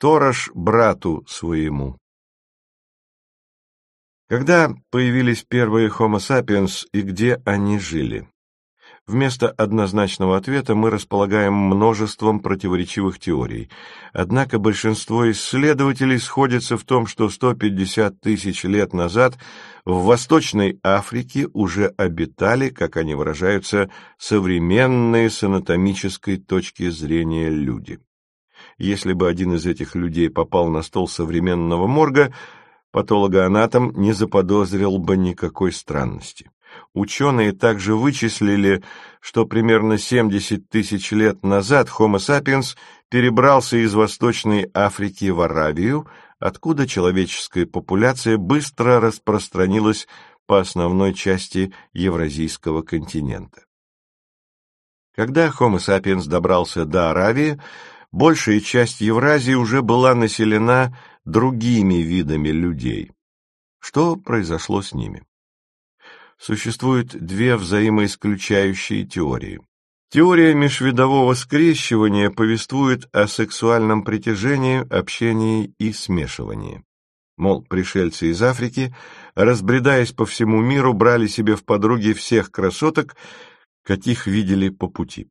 сторож брату своему. Когда появились первые Homo sapiens и где они жили? Вместо однозначного ответа мы располагаем множеством противоречивых теорий. Однако большинство исследователей сходятся в том, что 150 тысяч лет назад в Восточной Африке уже обитали, как они выражаются, современные с анатомической точки зрения люди. Если бы один из этих людей попал на стол современного морга, патологоанатом не заподозрил бы никакой странности. Ученые также вычислили, что примерно 70 тысяч лет назад Homo sapiens перебрался из Восточной Африки в Аравию, откуда человеческая популяция быстро распространилась по основной части Евразийского континента. Когда Homo sapiens добрался до Аравии, большая часть Евразии уже была населена другими видами людей. Что произошло с ними? существует две взаимоисключающие теории. Теория межвидового скрещивания повествует о сексуальном притяжении, общении и смешивании. Мол, пришельцы из Африки, разбредаясь по всему миру, брали себе в подруги всех красоток, каких видели по пути.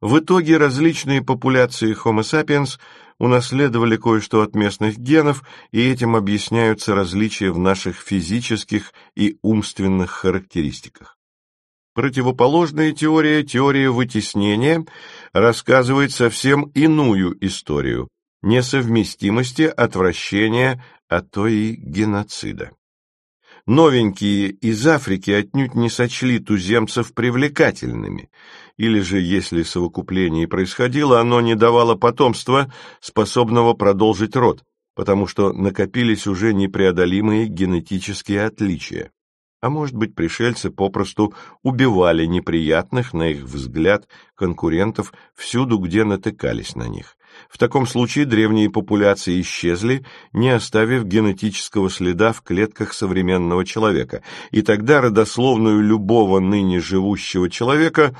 В итоге различные популяции Homo sapiens унаследовали кое-что от местных генов, и этим объясняются различия в наших физических и умственных характеристиках. Противоположная теория, теория вытеснения, рассказывает совсем иную историю – несовместимости, отвращения, а то и геноцида новенькие из Африки отнюдь не сочли туземцев привлекательными, или же, если совокупление происходило, оно не давало потомства, способного продолжить род, потому что накопились уже непреодолимые генетические отличия. А может быть, пришельцы попросту убивали неприятных, на их взгляд, конкурентов всюду, где натыкались на них. В таком случае древние популяции исчезли, не оставив генетического следа в клетках современного человека, и тогда родословную любого ныне живущего человека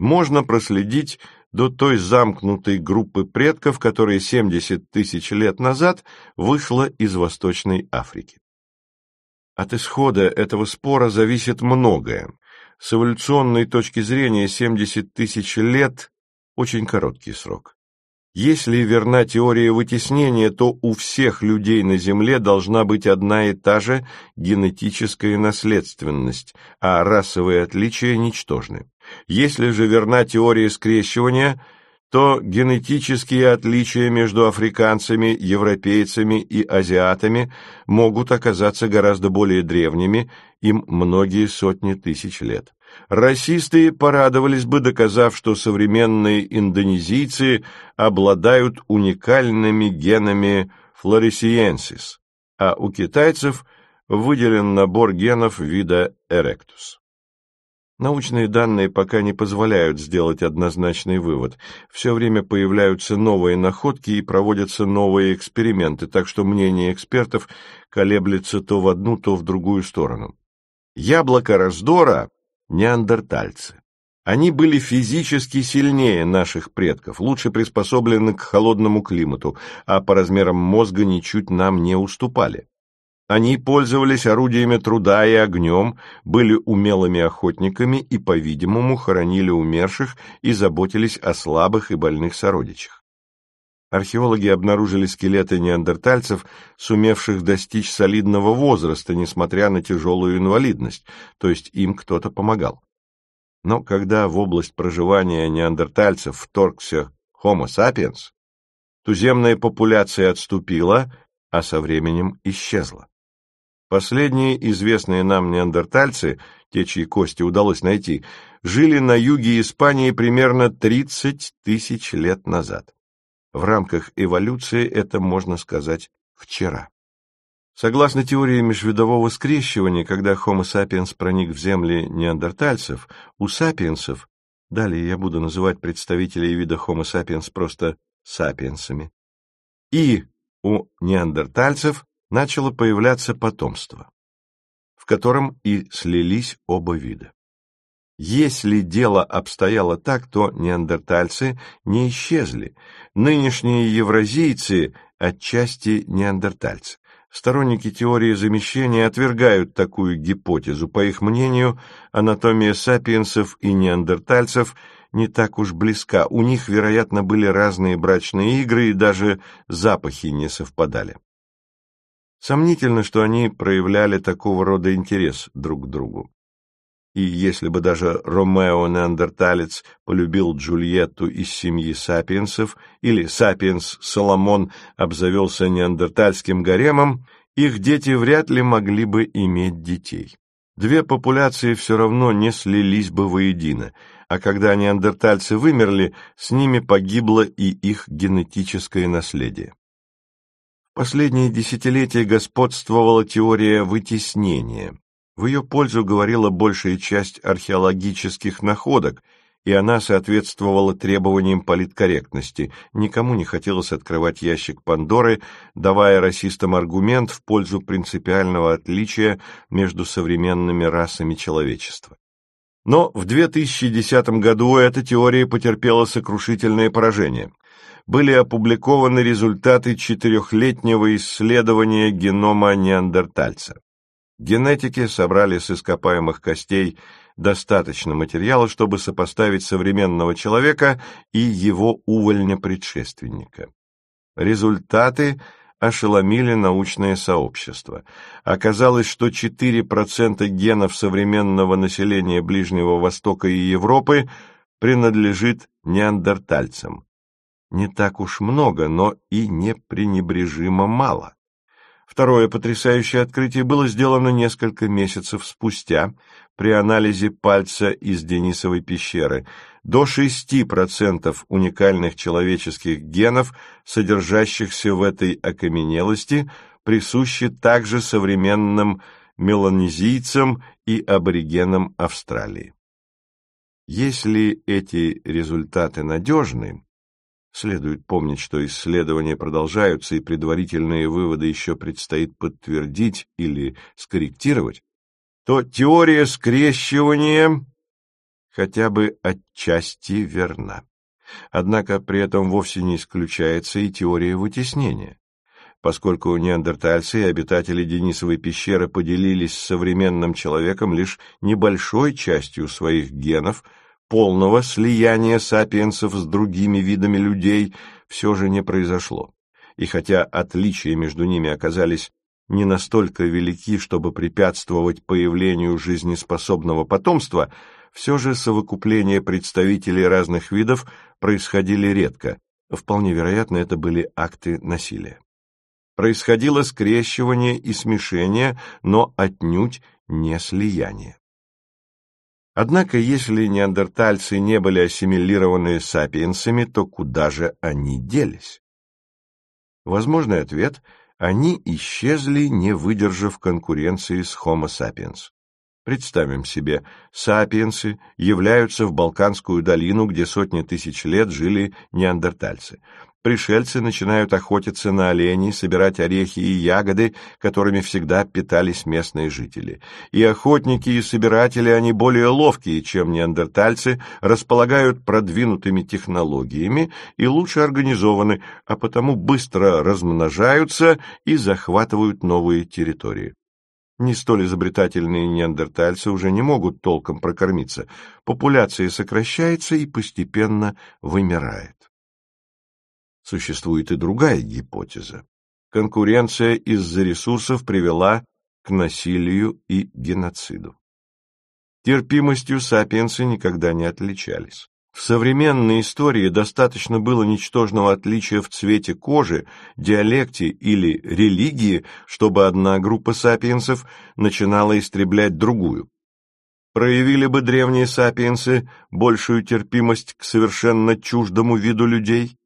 можно проследить до той замкнутой группы предков, которая 70 тысяч лет назад вышла из Восточной Африки. От исхода этого спора зависит многое. С эволюционной точки зрения 70 тысяч лет – очень короткий срок. Если верна теория вытеснения, то у всех людей на Земле должна быть одна и та же генетическая наследственность, а расовые отличия ничтожны. Если же верна теория скрещивания, то генетические отличия между африканцами, европейцами и азиатами могут оказаться гораздо более древними, им многие сотни тысяч лет. Расисты порадовались бы, доказав, что современные индонезийцы обладают уникальными генами флоресиенсис, а у китайцев выделен набор генов вида эректус. Научные данные пока не позволяют сделать однозначный вывод. Все время появляются новые находки и проводятся новые эксперименты, так что мнение экспертов колеблется то в одну, то в другую сторону. Яблоко раздора неандертальцы. Они были физически сильнее наших предков, лучше приспособлены к холодному климату, а по размерам мозга ничуть нам не уступали. Они пользовались орудиями труда и огнем, были умелыми охотниками и, по-видимому, хоронили умерших и заботились о слабых и больных сородичах. Археологи обнаружили скелеты неандертальцев, сумевших достичь солидного возраста, несмотря на тяжелую инвалидность, то есть им кто-то помогал. Но когда в область проживания неандертальцев вторгся Homo sapiens, туземная популяция отступила, а со временем исчезла. Последние известные нам неандертальцы, те, чьи кости удалось найти, жили на юге Испании примерно 30 тысяч лет назад. В рамках эволюции это, можно сказать, вчера. Согласно теории межвидового скрещивания, когда Homo sapiens проник в земли неандертальцев, у сапиенсов, далее я буду называть представителей вида Homo sapiens просто сапиенсами, и у неандертальцев начало появляться потомство, в котором и слились оба вида. Если дело обстояло так, то неандертальцы не исчезли. Нынешние евразийцы, отчасти неандертальцы. Сторонники теории замещения отвергают такую гипотезу. По их мнению, анатомия сапиенсов и неандертальцев не так уж близка. У них, вероятно, были разные брачные игры и даже запахи не совпадали. Сомнительно, что они проявляли такого рода интерес друг к другу. И если бы даже Ромео-неандерталец полюбил Джульетту из семьи сапиенсов, или сапиенс Соломон обзавелся неандертальским гаремом, их дети вряд ли могли бы иметь детей. Две популяции все равно не слились бы воедино, а когда неандертальцы вымерли, с ними погибло и их генетическое наследие. В последние десятилетия господствовала теория вытеснения, в ее пользу говорила большая часть археологических находок, и она соответствовала требованиям политкорректности. Никому не хотелось открывать ящик Пандоры, давая расистам аргумент в пользу принципиального отличия между современными расами человечества. Но в 2010 году эта теория потерпела сокрушительное поражение. Были опубликованы результаты четырехлетнего исследования генома неандертальца. Генетики собрали с ископаемых костей достаточно материала, чтобы сопоставить современного человека и его увольня-предшественника. Результаты ошеломили научное сообщество. Оказалось, что 4% генов современного населения Ближнего Востока и Европы принадлежит неандертальцам. Не так уж много, но и непренебрежимо мало. Второе потрясающее открытие было сделано несколько месяцев спустя при анализе пальца из Денисовой пещеры. До 6% уникальных человеческих генов, содержащихся в этой окаменелости, присущи также современным меланезийцам и аборигенам Австралии. Если эти результаты надежны, Следует помнить, что исследования продолжаются, и предварительные выводы еще предстоит подтвердить или скорректировать, то теория скрещивания хотя бы отчасти верна. Однако при этом вовсе не исключается и теория вытеснения. Поскольку неандертальцы и обитатели Денисовой пещеры поделились с современным человеком лишь небольшой частью своих генов – полного слияния сапиенсов с другими видами людей все же не произошло. И хотя отличия между ними оказались не настолько велики, чтобы препятствовать появлению жизнеспособного потомства, все же совокупления представителей разных видов происходили редко. Вполне вероятно, это были акты насилия. Происходило скрещивание и смешение, но отнюдь не слияние. Однако, если неандертальцы не были ассимилированы сапиенсами, то куда же они делись? Возможный ответ – они исчезли, не выдержав конкуренции с Homo sapiens. Представим себе, сапиенсы являются в Балканскую долину, где сотни тысяч лет жили неандертальцы пришельцы начинают охотиться на оленей, собирать орехи и ягоды, которыми всегда питались местные жители. И охотники, и собиратели, они более ловкие, чем неандертальцы, располагают продвинутыми технологиями и лучше организованы, а потому быстро размножаются и захватывают новые территории. Не столь изобретательные неандертальцы уже не могут толком прокормиться. Популяция сокращается и постепенно вымирает. Существует и другая гипотеза. Конкуренция из-за ресурсов привела к насилию и геноциду. Терпимостью сапиенсы никогда не отличались. В современной истории достаточно было ничтожного отличия в цвете кожи, диалекте или религии, чтобы одна группа сапиенсов начинала истреблять другую. Проявили бы древние сапиенсы большую терпимость к совершенно чуждому виду людей?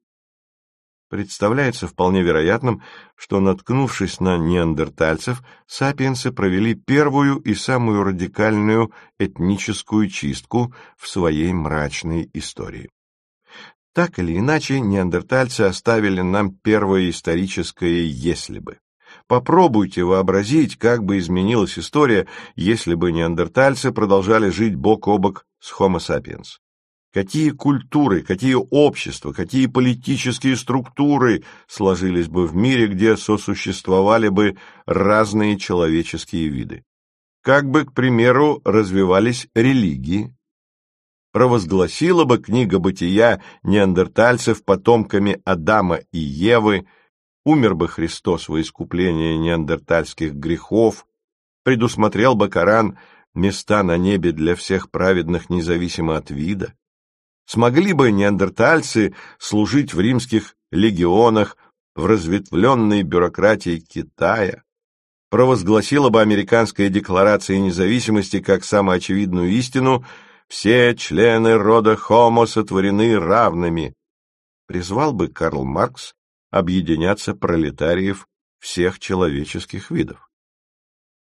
Представляется вполне вероятным, что, наткнувшись на неандертальцев, сапиенсы провели первую и самую радикальную этническую чистку в своей мрачной истории. Так или иначе, неандертальцы оставили нам первое историческое «если бы». Попробуйте вообразить, как бы изменилась история, если бы неандертальцы продолжали жить бок о бок с Homo sapiens. Какие культуры, какие общества, какие политические структуры сложились бы в мире, где сосуществовали бы разные человеческие виды? Как бы, к примеру, развивались религии? Провозгласила бы книга бытия неандертальцев потомками Адама и Евы, умер бы Христос во искупление неандертальских грехов, предусмотрел бы Коран места на небе для всех праведных независимо от вида, Смогли бы неандертальцы служить в римских легионах, в разветвленной бюрократии Китая? Провозгласила бы американская декларация независимости как самоочевидную истину «все члены рода Homo сотворены равными». Призвал бы Карл Маркс объединяться пролетариев всех человеческих видов.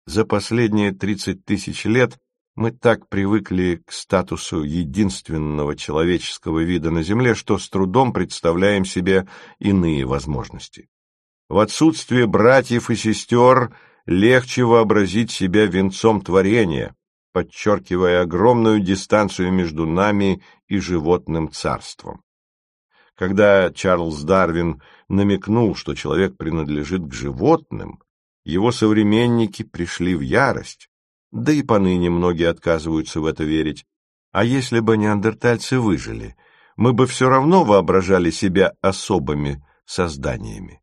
За последние 30 тысяч лет мы так привыкли к статусу единственного человеческого вида на Земле, что с трудом представляем себе иные возможности. В отсутствие братьев и сестер легче вообразить себя венцом творения, подчеркивая огромную дистанцию между нами и животным царством. Когда Чарльз Дарвин намекнул, что человек принадлежит к животным, его современники пришли в ярость, да и поныне многие отказываются в это верить. А если бы неандертальцы выжили, мы бы все равно воображали себя особыми созданиями.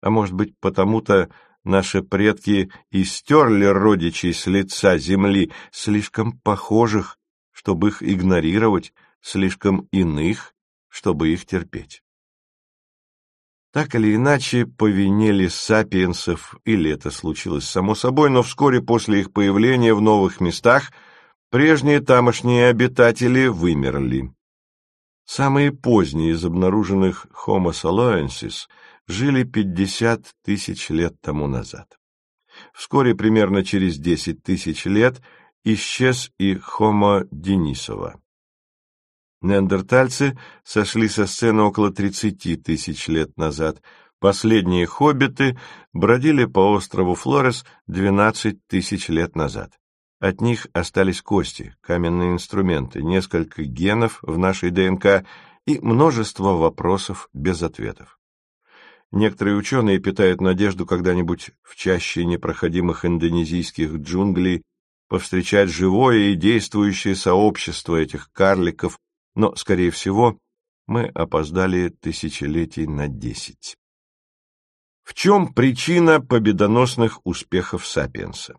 А может быть, потому-то наши предки и стерли родичей с лица земли, слишком похожих, чтобы их игнорировать, слишком иных, чтобы их терпеть. Так или иначе, по вине сапиенсов, или это случилось само собой, но вскоре после их появления в новых местах прежние тамошние обитатели вымерли. Самые поздние из обнаруженных Homo saloensis жили 50 тысяч лет тому назад. Вскоре, примерно через 10 тысяч лет, исчез и Homo denisova. Неандертальцы сошли со сцены около 30 тысяч лет назад. Последние хоббиты бродили по острову Флорес 12 тысяч лет назад. От них остались кости, каменные инструменты, несколько генов в нашей ДНК и множество вопросов без ответов. Некоторые ученые питают надежду когда-нибудь в чаще непроходимых индонезийских джунглей повстречать живое и действующее сообщество этих карликов, но, скорее всего, мы опоздали тысячелетий на десять. В чем причина победоносных успехов Сапиенса?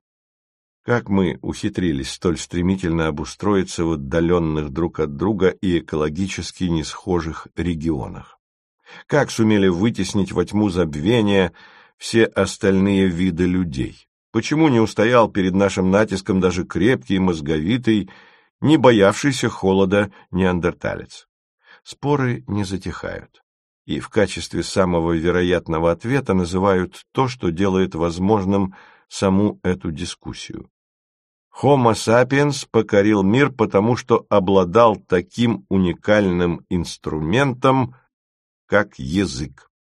Как мы ухитрились столь стремительно обустроиться в отдаленных друг от друга и экологически несхожих регионах? Как сумели вытеснить во тьму забвения все остальные виды людей? Почему не устоял перед нашим натиском даже крепкий, мозговитый не боявшийся холода неандерталец. Споры не затихают, и в качестве самого вероятного ответа называют то, что делает возможным саму эту дискуссию. Homo sapiens покорил мир, потому что обладал таким уникальным инструментом, как язык.